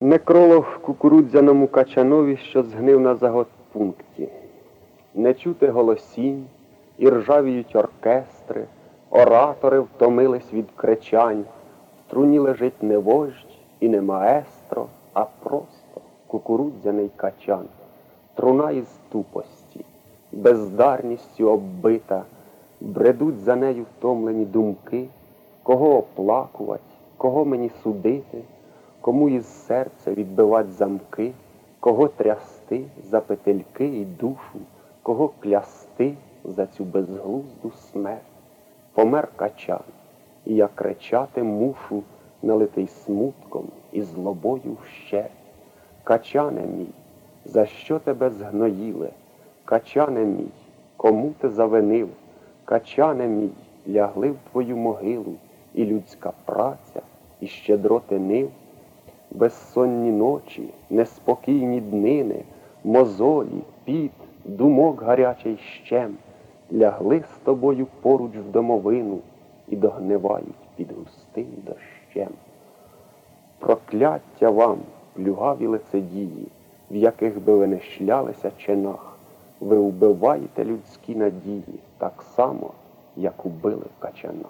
Некролог кукурудзяному качанові, що згнив на заготпункті. Не чути голосінь, і ржавіють оркестри, оратори втомились від кричань. В труні лежить не вождь і не маестро, а просто кукурудзяний качан. Труна із тупості, бездарністю оббита, бредуть за нею втомлені думки, кого оплакувати, кого мені судити, кому із серця відбивать замки, кого трясти за петельки і душу, кого клясти за цю безглузду смерть. Помер качан, і я кричати мушу, налитий смутком і злобою вщерть. Качане мій, за що тебе згноїли? Качане мій, кому ти завинив? Качане мій, лягли в твою могилу, і людська праця, і щедроти нив. Безсонні ночі, неспокійні днини, мозолі, піт, думок гарячий щем, лягли з тобою поруч в домовину і догнивають під густим дощем. Прокляття вам, плюгаві лицедії, в яких би ви не шлялися чинах, ви вбиваєте людські надії так само, як убили качана.